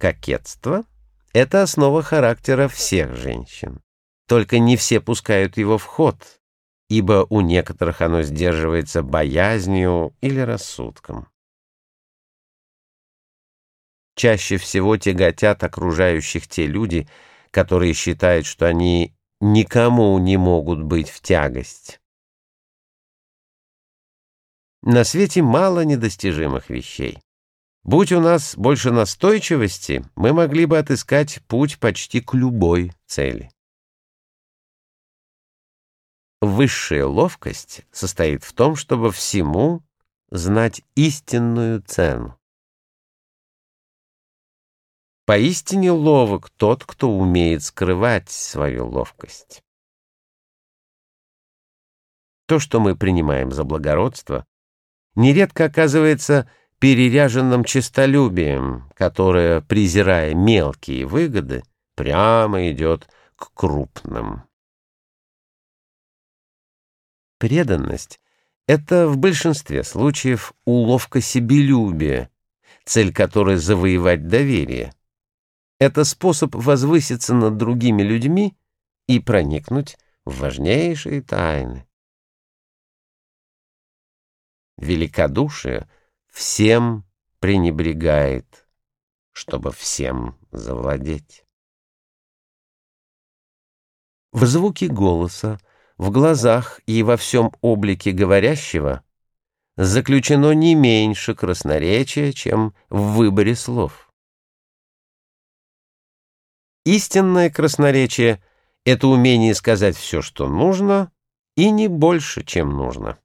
Кокетство — это основа характера всех женщин. Только не все пускают его в ход, ибо у некоторых оно сдерживается боязнью или рассудком. Чаще всего тяготят окружающих те люди, которые считают, что они никому не могут быть в тягость. На свете мало недостижимых вещей. Будь у нас больше настойчивости, мы могли бы отыскать путь почти к любой цели. Высшая ловкость состоит в том, чтобы всему знать истинную цену. Поистине ловок тот, кто умеет скрывать свою ловкость. То, что мы принимаем за благородство, нередко оказывается переряженным честолюбием, которое, презирая мелкие выгоды, прямо идет к крупным. Преданность — это в большинстве случаев уловка себелюбия, цель которой — завоевать доверие. Это способ возвыситься над другими людьми и проникнуть в важнейшие тайны великодушие всем пренебрегает, чтобы всем завладеть. В звуке голоса, в глазах и во всем облике говорящего заключено не меньше красноречия, чем в выборе слов. Истинное красноречие — это умение сказать все, что нужно, и не больше, чем нужно.